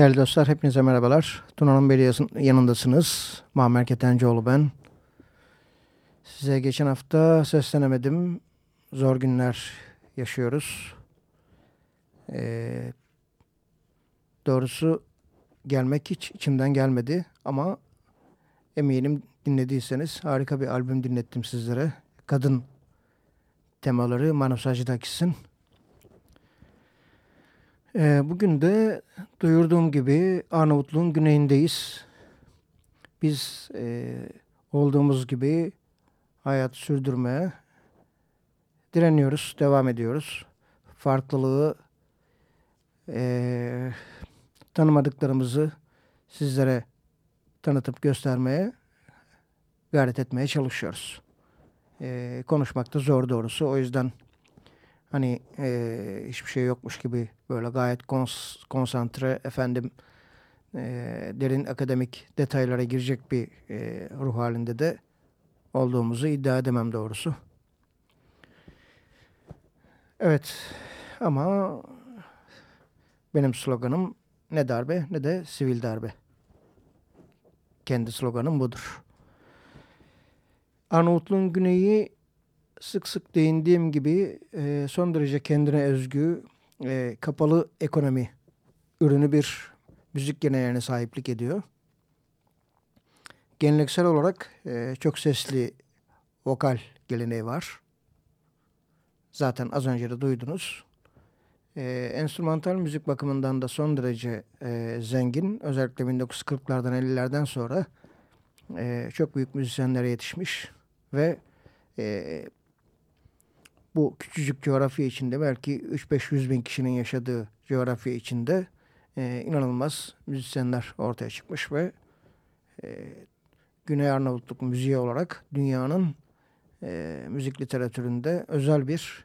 Değerli dostlar hepinize merhabalar. Tuna'nın Belediyesi'nin yanındasınız. Muammer Ketencoğlu ben. Size geçen hafta seslenemedim. Zor günler yaşıyoruz. Ee, doğrusu gelmek hiç içimden gelmedi ama eminim dinlediyseniz harika bir albüm dinlettim sizlere. Kadın temaları Manusacı Takis'in. Ee, bugün de duyurduğum gibi Arnavutluğun güneyindeyiz. Biz e, olduğumuz gibi hayat sürdürmeye direniyoruz, devam ediyoruz. Farklılığı e, tanımadıklarımızı sizlere tanıtıp göstermeye gayret etmeye çalışıyoruz. E, konuşmak da zor doğrusu. O yüzden hani e, hiçbir şey yokmuş gibi böyle gayet kons konsantre efendim e, derin akademik detaylara girecek bir e, ruh halinde de olduğumuzu iddia edemem doğrusu. Evet ama benim sloganım ne darbe ne de sivil darbe. Kendi sloganım budur. Arnavutluğun güneyi sık sık değindiğim gibi e, son derece kendine özgü e, kapalı ekonomi ürünü bir müzik geleneğine sahiplik ediyor. Geleneksel olarak e, çok sesli vokal geleneği var. Zaten az önce de duydunuz. E, enstrümantal müzik bakımından da son derece e, zengin. Özellikle 1940'lardan 50'lerden sonra e, çok büyük müzisyenlere yetişmiş ve e, bu küçücük coğrafya içinde belki 3-500 bin kişinin yaşadığı coğrafya içinde e, inanılmaz müzisyenler ortaya çıkmış ve e, Güney Arnavutluk müziği olarak dünyanın e, müzik literatüründe özel bir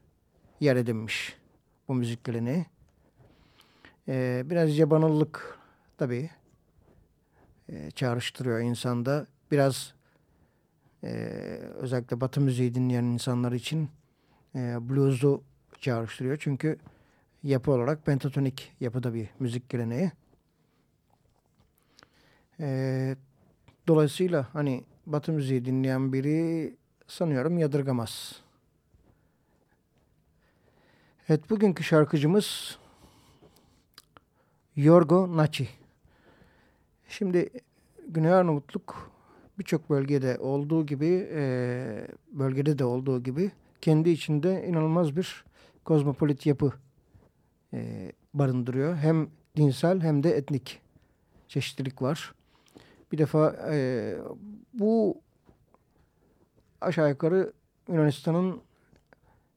yer edinmiş bu müzik geleneği. E, biraz yabanıllık tabii e, çağrıştırıyor insanda. Biraz e, özellikle batı müziği dinleyen insanlar için e, blues'u çağrıştırıyor. Çünkü yapı olarak pentatonik yapıda bir müzik geleneği. E, dolayısıyla hani batı müziği dinleyen biri sanıyorum yadırgamaz. Evet bugünkü şarkıcımız Yorgo Naci. Şimdi Güney Arnavutluk birçok bölgede olduğu gibi e, bölgede de olduğu gibi kendi içinde inanılmaz bir kozmopolit yapı e, barındırıyor. Hem dinsel hem de etnik çeşitlilik var. Bir defa e, bu aşağı yukarı Yunanistan'ın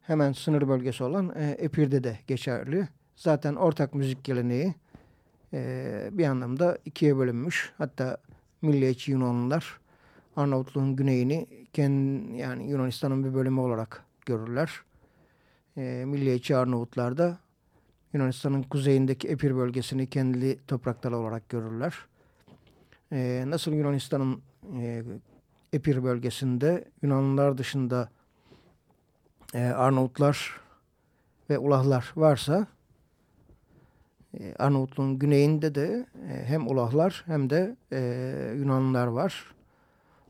hemen sınır bölgesi olan e, Epir'de de geçerli. Zaten ortak müzik geleneği e, bir anlamda ikiye bölünmüş. Hatta milliyetçi Yunanlılar Arnavutluğun güneyini kendi, yani Yunanistan'ın bir bölümü olarak görürler. E, milliyetçi Arnavutlar da Yunanistan'ın kuzeyindeki Epir bölgesini kendi toprakları olarak görürler. E, nasıl Yunanistan'ın e, Epir bölgesinde Yunanlılar dışında e, Arnavutlar ve Ulahlar varsa e, Arnavutluğun güneyinde de e, hem Ulahlar hem de e, Yunanlılar var.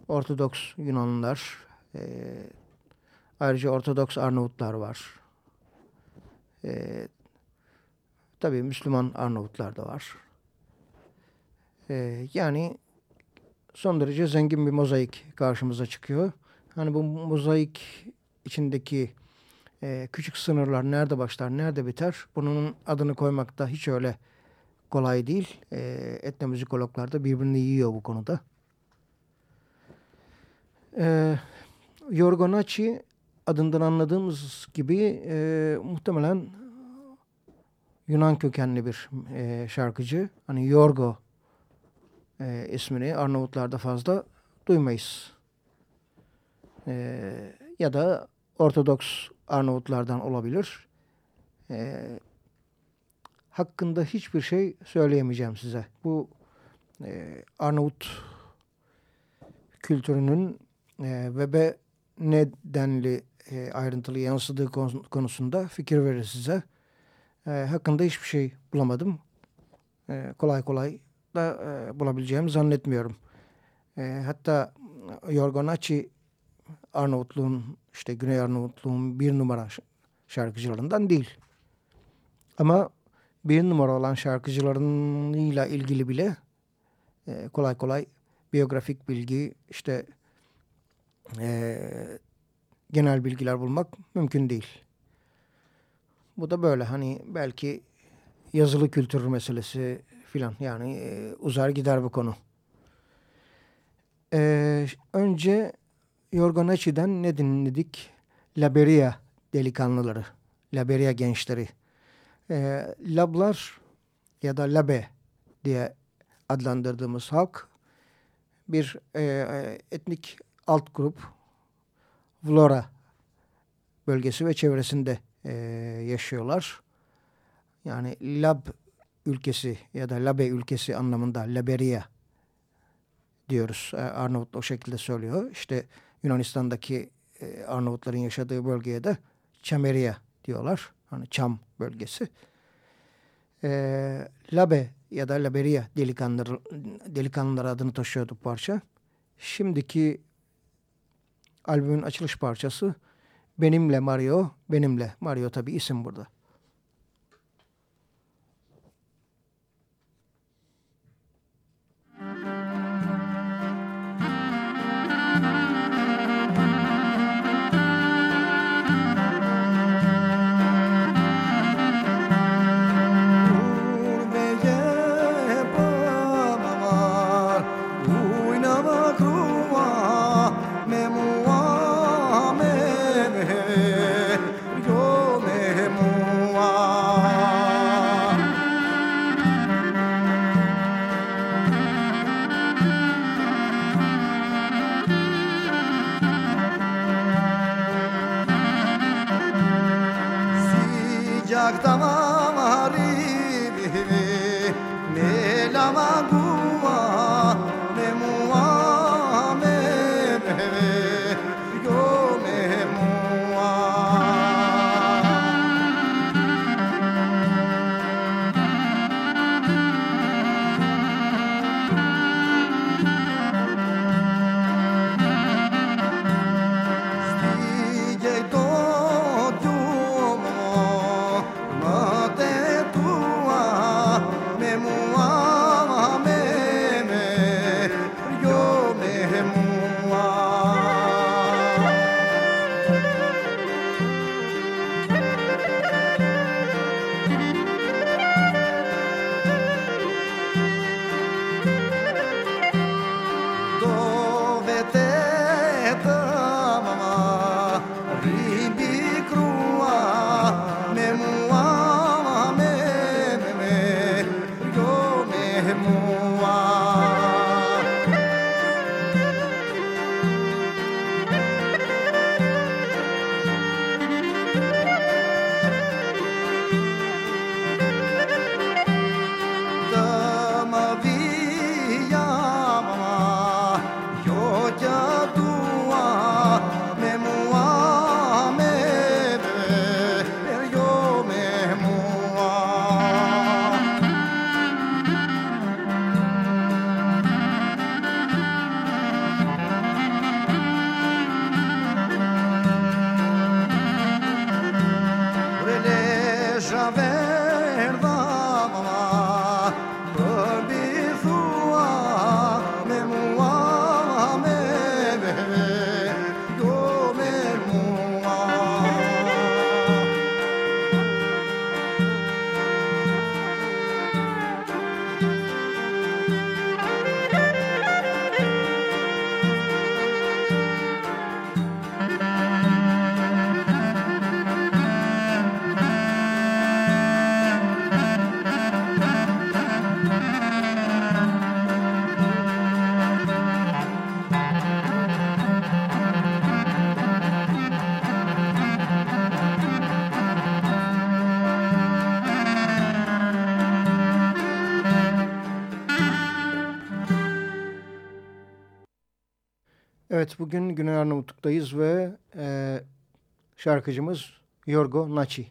Ortodoks Yunanlılar, e, ayrıca Ortodoks Arnavutlar var. E, tabii Müslüman Arnavutlar da var. E, yani son derece zengin bir mozaik karşımıza çıkıyor. Hani bu mozaik içindeki e, küçük sınırlar nerede başlar, nerede biter? Bunun adını koymak da hiç öyle kolay değil. E, etnomüzikologlar da birbirini yiyor bu konuda. E, Yorgonaci adından anladığımız gibi e, muhtemelen Yunan kökenli bir e, şarkıcı. Hani Yorgo e, ismini Arnavutlarda fazla duymayız. E, ya da Ortodoks Arnavutlardan olabilir. E, hakkında hiçbir şey söyleyemeyeceğim size. Bu e, Arnavut kültürünün e, ve nedenli e, ayrıntılı yansıdığı konusunda fikir verir size. E, hakkında hiçbir şey bulamadım. e, kolay kolay da e, bulabileceğimi zannetmiyorum. E, hatta Yorgo Naci Arnavutluğun işte Güney Arnavutluğun bir numara şarkıcılarından değil. Ama bir numara olan şarkıcılarıyla ilgili bile e, kolay kolay biyografik bilgi işte e, genel bilgiler bulmak mümkün değil. Bu da böyle hani belki yazılı kültür meselesi filan yani e, uzar gider bu konu. E, önce Yorgonachi'den ne dinledik? Laberia delikanlıları, Laberia gençleri. E, lablar ya da Labe diye adlandırdığımız halk bir e, etnik alt grup Vlora bölgesi ve çevresinde e, yaşıyorlar. Yani Lab ülkesi ya da Labe ülkesi anlamında Laberia diyoruz. E, Arnavut o şekilde söylüyor. İşte Yunanistan'daki e, Arnavutların yaşadığı bölgeye de Çameria diyorlar. Hani Çam bölgesi. E, Labe ya da Laberia delikanlılar, delikanlılar adını taşıyordu parça. Şimdiki albümün açılış parçası Benimle Mario, Benimle. Mario tabi isim burada. Evet bugün Güney Arnavutluk'tayız ve e, şarkıcımız Yorgo Naci.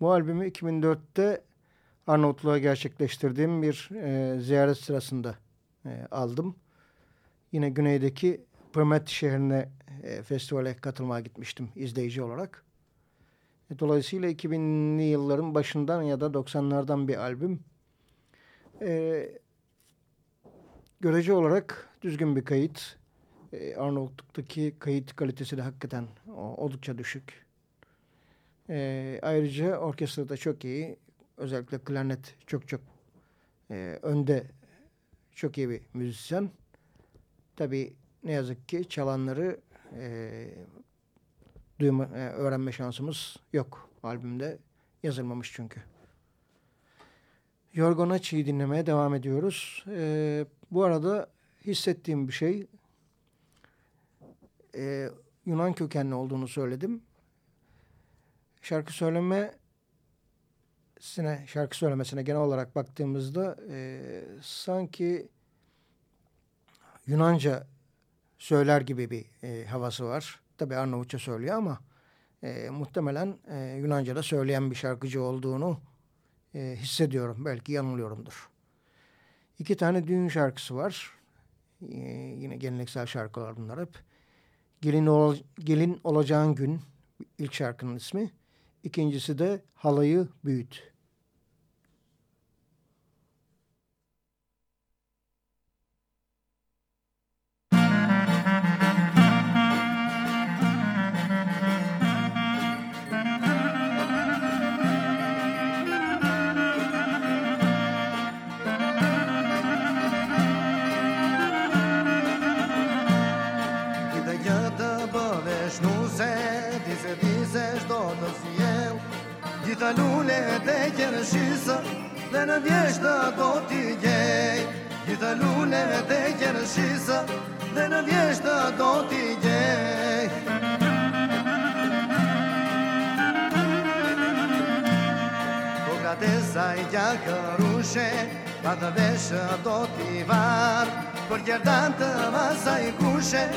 Bu albümü 2004'te Arnavutluğa gerçekleştirdiğim bir e, ziyaret sırasında e, aldım. Yine güneydeki Permet şehrine e, festivale katılmaya gitmiştim izleyici olarak. E, dolayısıyla 2000'li yılların başından ya da 90'lardan bir albüm. E, görece olarak düzgün bir kayıt. E, Arnavutluk'taki kayıt kalitesi de hakikaten oldukça düşük. E, ayrıca orkestra da çok iyi. Özellikle klarnet çok çok e, önde çok iyi bir müzisyen. Tabii ne yazık ki çalanları e, duyma, e, öğrenme şansımız yok. Albümde yazılmamış çünkü. Yorgo Nachi'yi dinlemeye devam ediyoruz. E, bu arada hissettiğim bir şey e, Yunan kökenli olduğunu söyledim. Şarkı söyleme şarkı söylemesine genel olarak baktığımızda e, sanki Yunanca söyler gibi bir e, havası var. Tabi Arnavutça söylüyor ama e, muhtemelen e, Yunanca'da söyleyen bir şarkıcı olduğunu e, hissediyorum. Belki yanılıyorumdur. İki tane düğün şarkısı var. E, yine geleneksel şarkılar bunlar hep. Gelin, ol, gelin olacağın gün ilk şarkının ismi. İkincisi de halayı büyüt. Lule dhe kjerëshisa Dhe në vjeshtë do t'i gjej. Gjitha lule dhe kjerëshisa Dhe në vjeshtë do t'i gjej. Koka të saj gja kërushe Pa të veshë do t'i varë. Për kjerdan të masaj kushe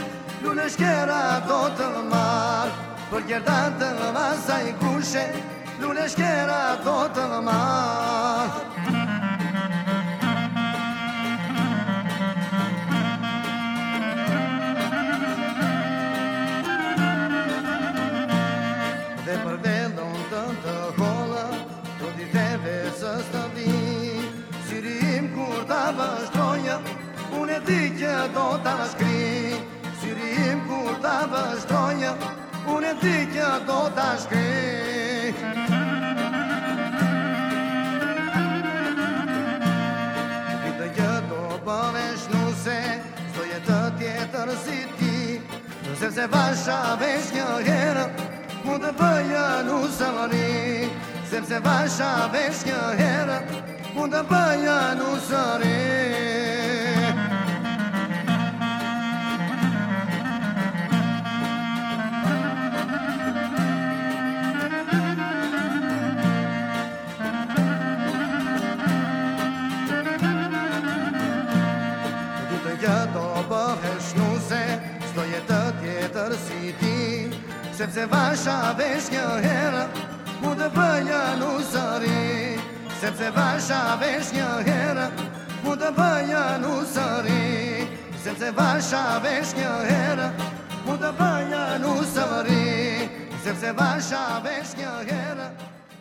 Lune shkera do të marë. Për kjerdan të masaj kushe Lule shkera do të marë vazhdoja Unë e di që do të shkri. Syrim kur të vazhdoja Unë e di që do të shkri. Tjetër si ti Sepse vasha vesh një herë Mu të bëja në sëri Sepse vasha vesh një herë Mu të bëja në sëri kjo do bëhesh nuse Sdo jetë tjetër si ti. Sepse vasha vesh një herë Mu të bëj një nusëri. Sepse vasha vesh një herë Mu të bëj një nusëri. Sepse vasha vesh një herë Mu të bëj një nusëri. Sepse vasha vesh një herë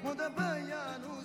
Mu të bëj një nusëri.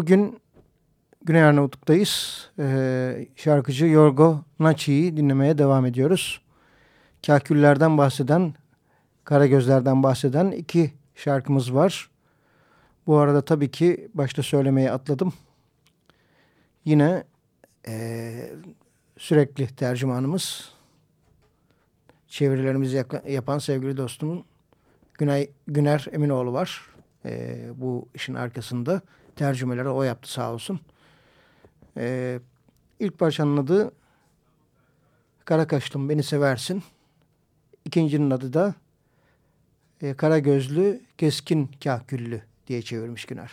Bugün Güney Arnavutluk'tayız. Ee, şarkıcı Yorgo Nachi'yi dinlemeye devam ediyoruz. Kahküllerden bahseden, Karagözlerden bahseden iki şarkımız var. Bu arada tabii ki başta söylemeyi atladım. Yine e, sürekli tercümanımız, çevirilerimizi yapan sevgili dostumun Günay, Güner Eminoğlu var. E, bu işin arkasında tercümeleri o yaptı sağ olsun. E, ilk parçanın adı Karakaşlım Beni Seversin. İkincinin adı da e, Kara Gözlü Keskin Kahküllü diye çevirmiş Güner.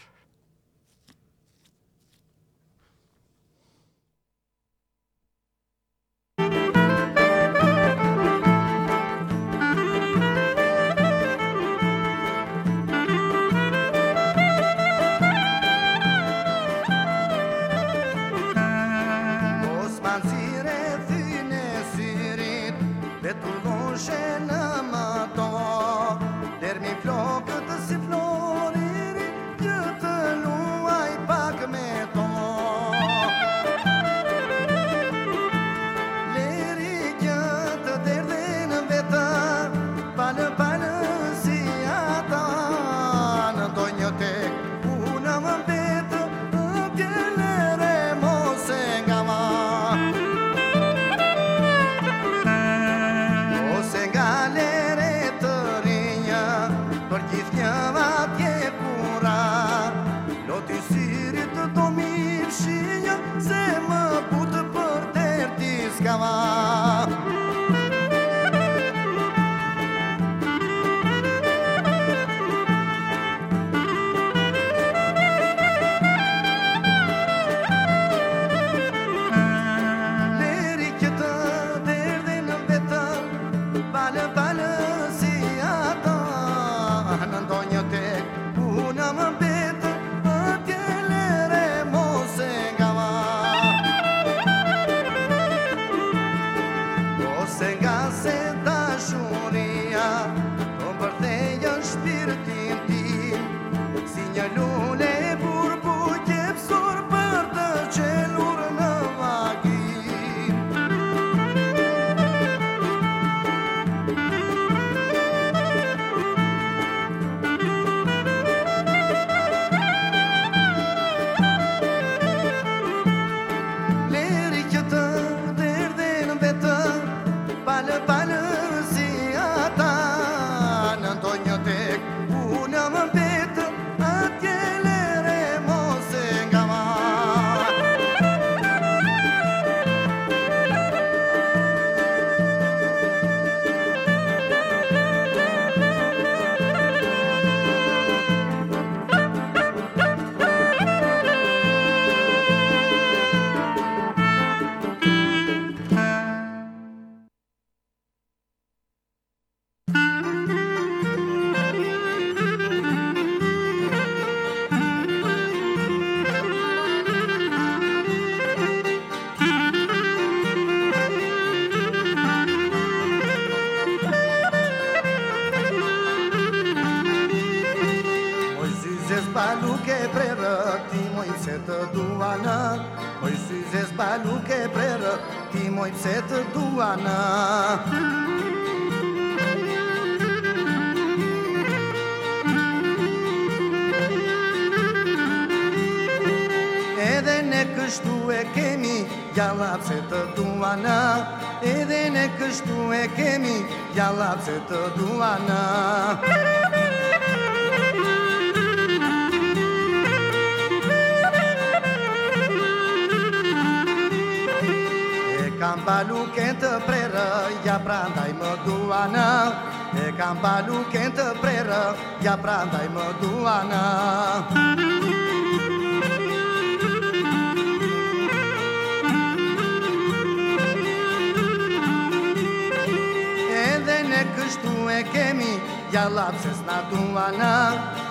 Lapses na duana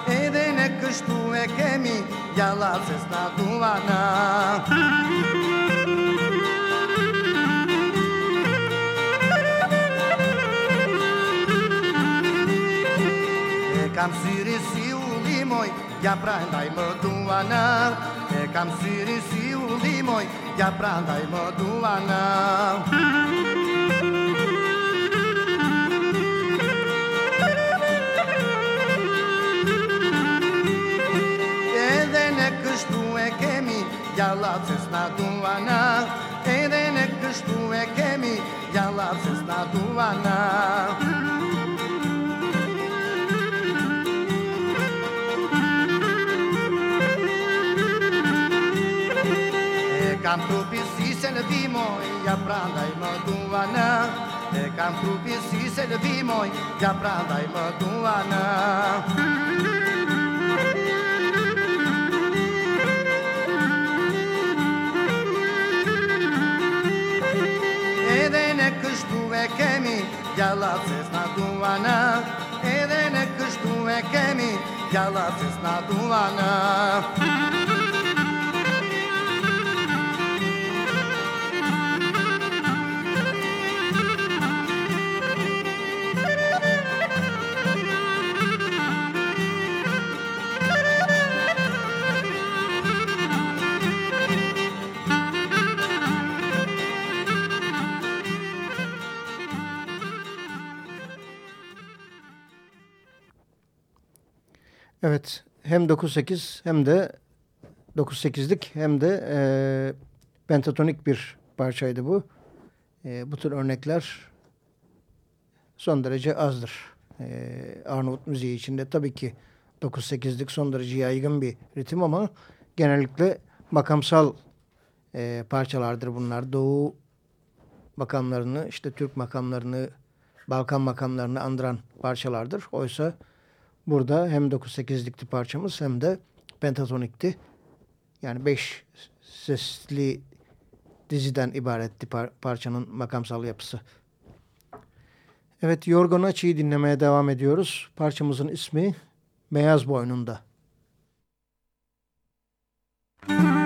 Edene kështu e kemi Ja lapses na E kam syri si ullim limoj, ja prandaj më duana E kam syri si u limoj, ja prandaj më duana kemi, jalacës na duana Edhe në kështu e kemi, jalacës na duana kam trupi si se në vimoj, ja prandaj më duana E kam trupi si se në vimoj, ja prandaj më duana Edhe kështu e kemi, jalacës na duana Edhe në kështu e kemi, jalacës na duana Evet hem 9-8 hem de 9-8'lik hem de e, pentatonik bir parçaydı bu. E, bu tür örnekler son derece azdır. E, Arnavut müziği içinde tabii ki 9-8'lik son derece yaygın bir ritim ama genellikle makamsal e, parçalardır bunlar. Doğu makamlarını işte Türk makamlarını Balkan makamlarını andıran parçalardır. Oysa Burada hem 9-8'likti parçamız hem de pentatonikti. Yani 5 sesli diziden ibaretti par parçanın makamsal yapısı. Evet Yorgo Nachi'yi dinlemeye devam ediyoruz. Parçamızın ismi Beyaz Boynunda. Müzik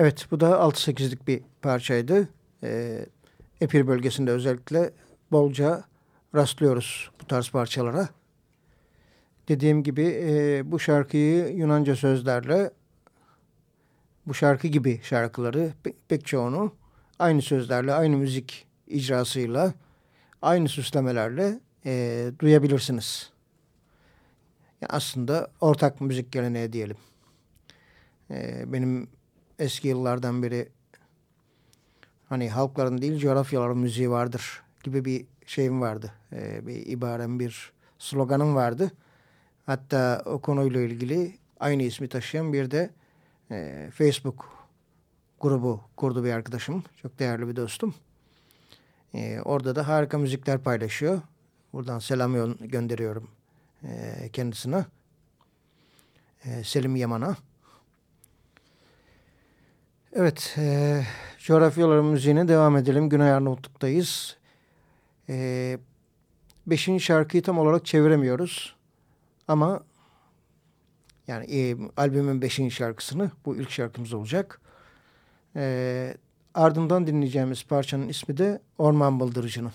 Evet bu da 6-8'lik bir parçaydı. Ee, Epir bölgesinde özellikle bolca rastlıyoruz bu tarz parçalara. Dediğim gibi e, bu şarkıyı Yunanca sözlerle bu şarkı gibi şarkıları pek çoğunu aynı sözlerle, aynı müzik icrasıyla, aynı süslemelerle e, duyabilirsiniz. Yani aslında ortak müzik geleneği diyelim. E, benim eski yıllardan beri hani halkların değil coğrafyaların müziği vardır gibi bir şeyim vardı. Ee, bir ibarem bir sloganım vardı. Hatta o konuyla ilgili aynı ismi taşıyan bir de e, Facebook grubu kurdu bir arkadaşım. Çok değerli bir dostum. E, orada da harika müzikler paylaşıyor. Buradan selam gönderiyorum e, kendisine. E, Selim Yaman'a. Evet, e, coğrafyaların müziğine devam edelim. Güney Arnavutluk'tayız. E, beşinci şarkıyı tam olarak çeviremiyoruz. Ama yani e, albümün beşinci şarkısını, bu ilk şarkımız olacak. E, ardından dinleyeceğimiz parçanın ismi de Orman Bıldırıcını.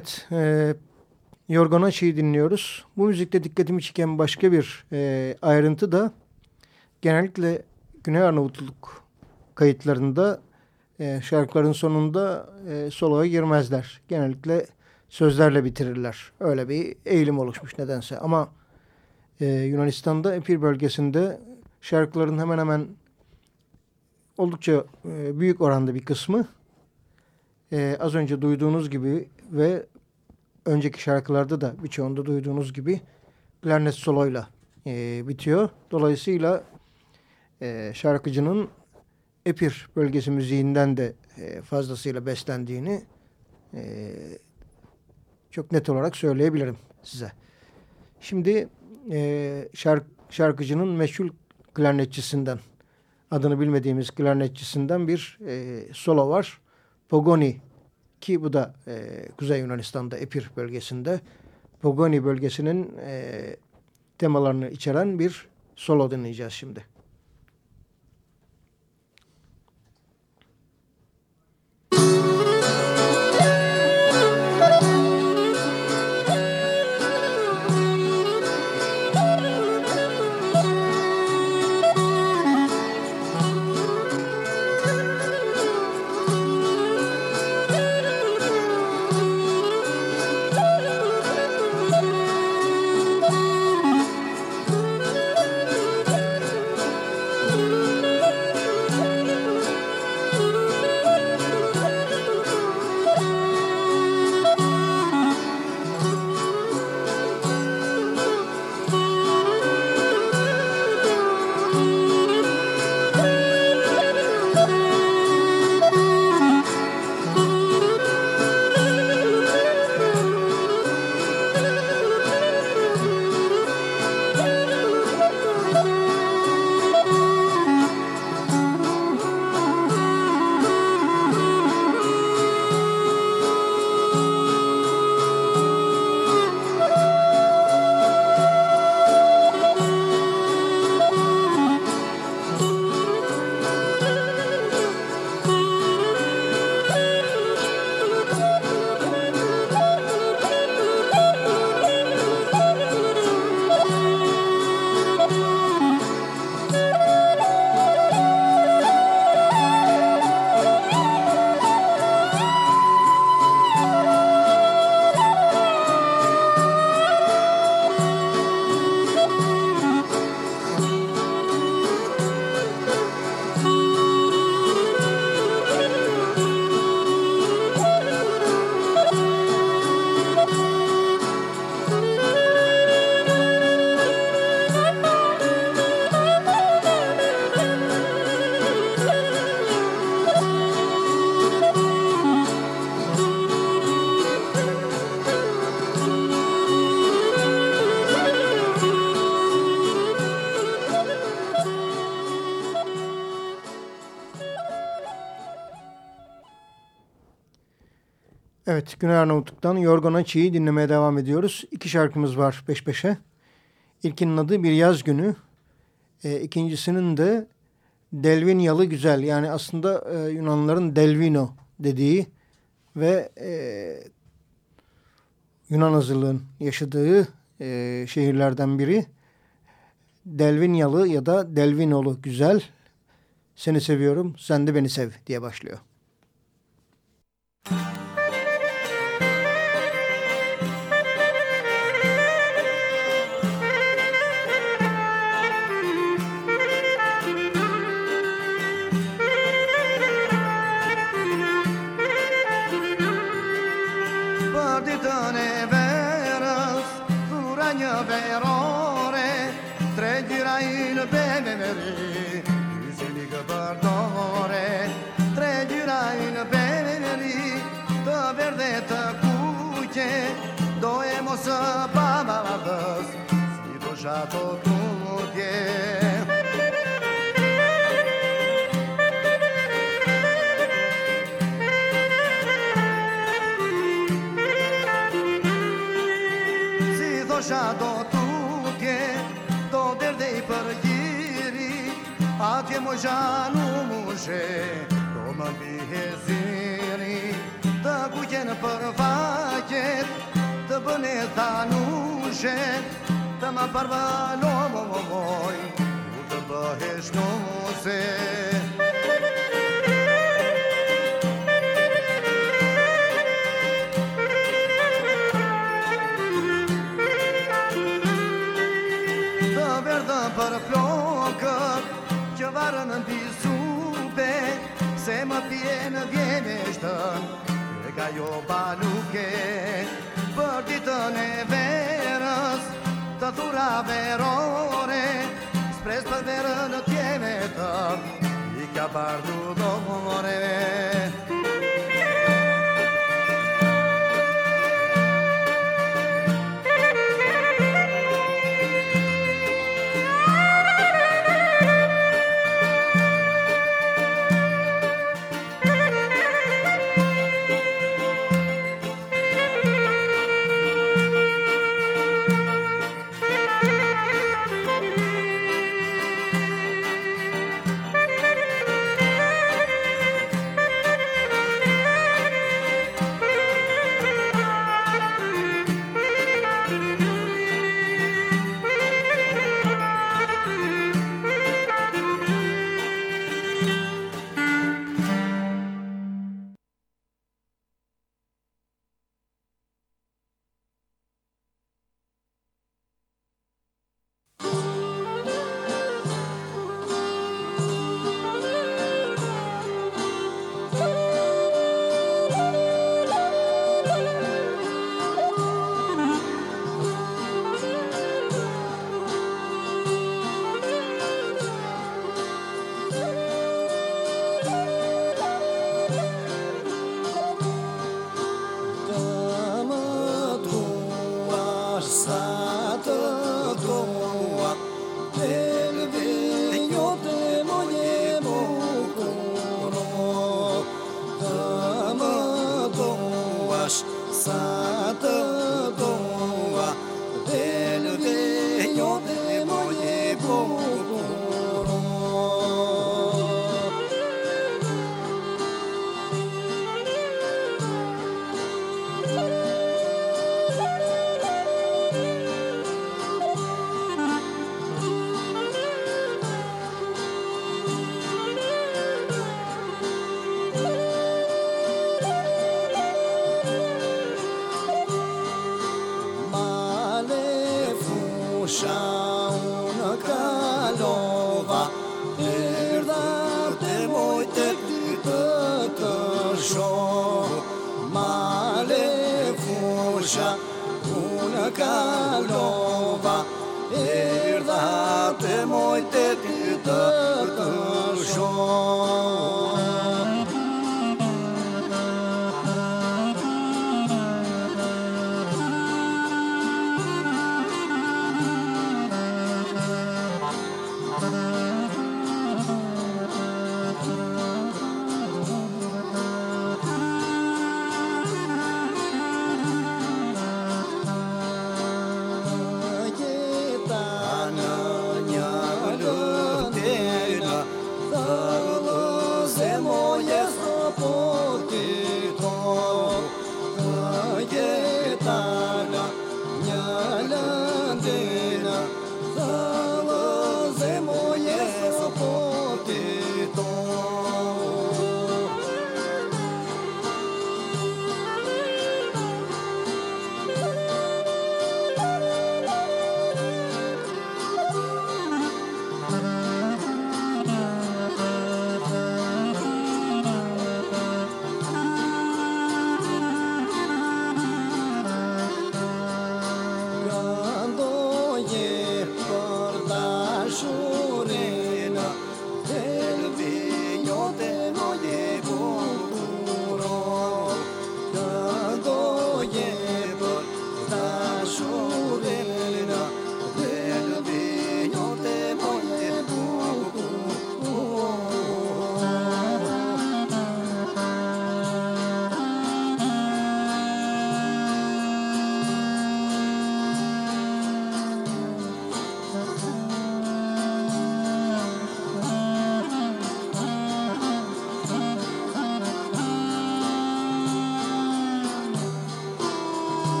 Evet, e, Yorgona Açı'yı dinliyoruz. Bu müzikte dikkatimi çeken başka bir e, ayrıntı da genellikle Güney Arnavutluk kayıtlarında e, şarkıların sonunda e, soloya girmezler. Genellikle sözlerle bitirirler. Öyle bir eğilim oluşmuş nedense. Ama e, Yunanistan'da Epir bölgesinde şarkıların hemen hemen oldukça e, büyük oranda bir kısmı e, az önce duyduğunuz gibi ve önceki şarkılarda da birçoğunda duyduğunuz gibi klarnet soloyla e, bitiyor. Dolayısıyla e, şarkıcının Epir bölgesi müziğinden de e, fazlasıyla beslendiğini e, çok net olarak söyleyebilirim size. Şimdi e, şark, şarkıcının meşhur klarnetçisinden adını bilmediğimiz klarnetçisinden bir e, solo var. Pogoni ki bu da e, Kuzey Yunanistan'da Epir bölgesinde Pogoni bölgesinin e, temalarını içeren bir solo dinleyeceğiz şimdi. Evet, Güney Arnavutluk'tan Yorgona Çiğ'i dinlemeye devam ediyoruz. İki şarkımız var peş peşe. İlkinin adı Bir Yaz Günü. E, ikincisinin de Delvinyalı Güzel. Yani aslında e, Yunanlıların Delvino dediği ve e, Yunan azılığın yaşadığı e, şehirlerden biri. Delvinyalı ya da Delvinolu Güzel. Seni seviyorum, sen de beni sev diye başlıyor. Müzik zıplamalıdır Si boşa tutulu diye Si boşa tutulu diye Do derdei për gjiri Atje më gjanu më she Do më bihe ziri Të kujen për vajet bune thanuše Tama parva lomoj U të bëhesh nuse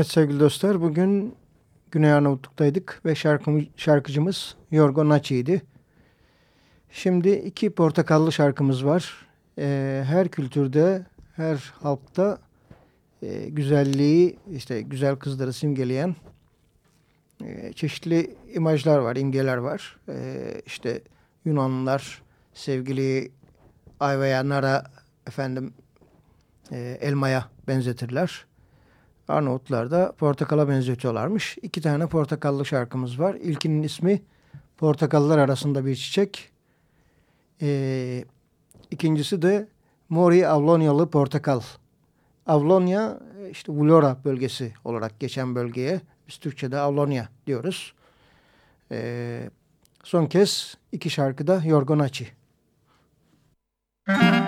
Evet sevgili dostlar bugün Güney Arnavutluk'taydık ve şarkımı, şarkıcımız Yorgo Nachi'ydi. Şimdi iki portakallı şarkımız var. Ee, her kültürde, her halkta e, güzelliği, işte güzel kızları simgeleyen e, çeşitli imajlar var, imgeler var. E, işte Yunanlılar sevgili ayvaya, nara, efendim e, elmaya benzetirler. Arnavutlar da portakala benzetiyorlarmış. İki tane portakallı şarkımız var. İlkinin ismi Portakallar arasında bir çiçek. Ee, ikincisi de Mori Avlonyalı Portakal. Avlonya işte Vlora bölgesi olarak geçen bölgeye biz Türkçe'de Avlonya diyoruz. Ee, son kez iki şarkıda Yorgonaçi. Müzik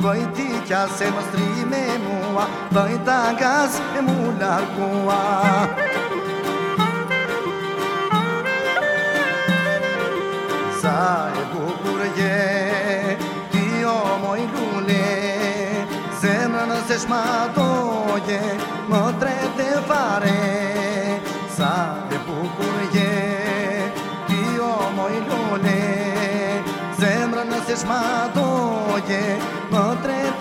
Vai dicha se nos trime mua Vai tagas emular cua Zai bucurje Ti omoi lule Zemrën se shmatoje Më trete fare Zai bucurje Ti omoi lule Zemrën se shmatoje Mă întreb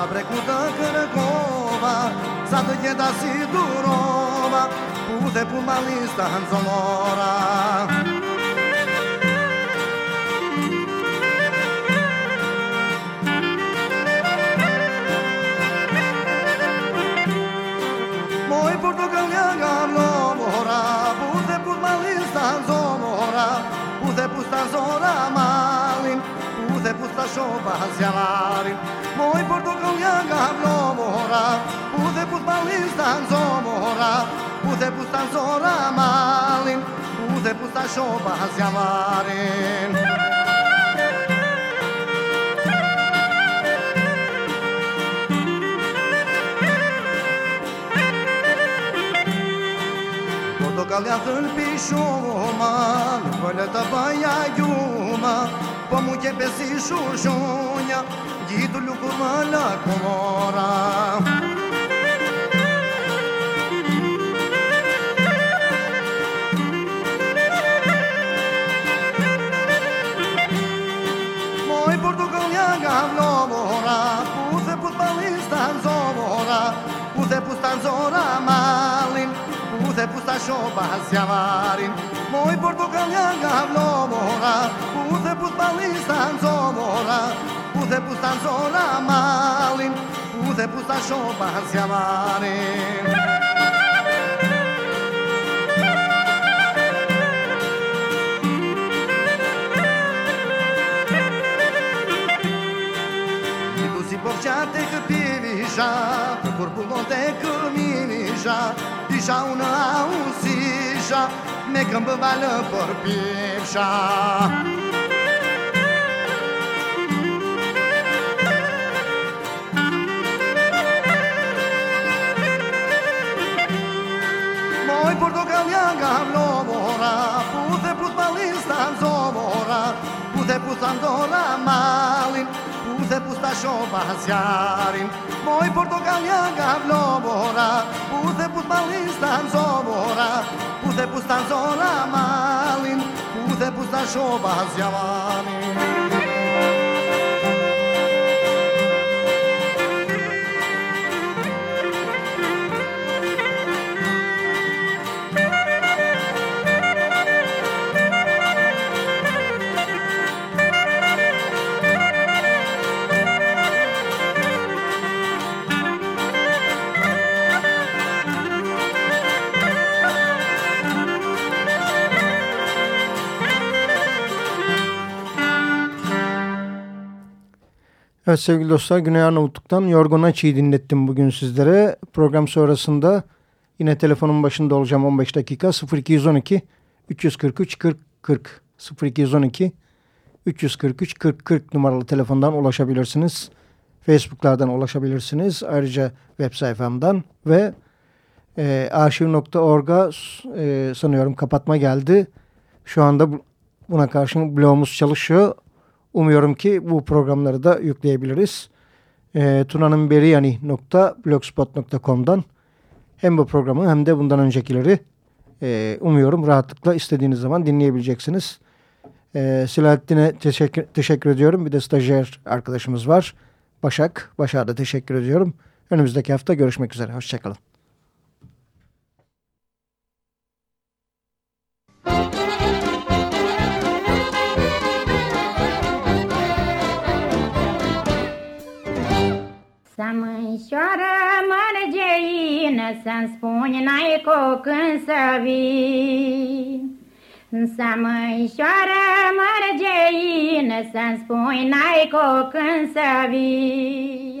Da za prekuta dakle krkova, zato je da si durova, putem pumalista Hanzolora. τα σώπα χασιαλάρι Μόι πορτοκαλιά καπλό μωρά Που δε που σπαλί σταν ζω μωρά Που δε που σταν ζωρά μάλι Που δε που στα σώπα χασιαλάρι Πορτοκαλιά θελπίσω μάλι Βέλε τα παγιά γιούμα po mu që pesi shushonja Gjitu lukurma la komora Moj portugalja nga vlomora Puse put balista në zomora Puse put të në zora malin Πουθε που στα σιώπα σιαβάριν Μόι πορτοκαλιά καβλό μωρά Πουθε που σπαλί σαν ζω μωρά Πουθε που στα ζώνα μάλιν Πουθε που στα σιώπα σιαβάριν Υπόψια τεκ πίβησα, το κορπούλο τεκ μίνησα, shisha unë unë shisha Me këmbë balë për pifsha Moj portokalja nga vlovora Puthe put balista zovora Puthe put andora malin Στάσιο Παζιάριν Μόι πορτοκαλιά καυλόβορα Πούθε που πάλι σταν ζόβορα Πούθε που σταν ζόλα μάλιν Πούθε που Στάσιο Παζιάριν Evet sevgili dostlar Güney Arnavutluk'tan Yorgun Açı'yı dinlettim bugün sizlere. Program sonrasında yine telefonun başında olacağım 15 dakika 0212 343 40 40 0212 343 40 40 numaralı telefondan ulaşabilirsiniz. Facebook'lardan ulaşabilirsiniz. Ayrıca web sayfamdan ve e, arşiv.org'a e, sanıyorum kapatma geldi. Şu anda bu- buna karşın blogumuz çalışıyor. Umuyorum ki bu programları da yükleyebiliriz. E, tunanınberiyani.blogspot.com'dan hem bu programı hem de bundan öncekileri e, umuyorum rahatlıkla istediğiniz zaman dinleyebileceksiniz. E, Selahattin'e teşekkür, teşekkür ediyorum. Bir de stajyer arkadaşımız var. Başak. Başak'a da teşekkür ediyorum. Önümüzdeki hafta görüşmek üzere. Hoşçakalın. Să mânșoară mărgeină, Să-mi spuni n-ai cu când să vii. Să mânșoară mărgeină, Să-mi spuni n-ai cu când să vii.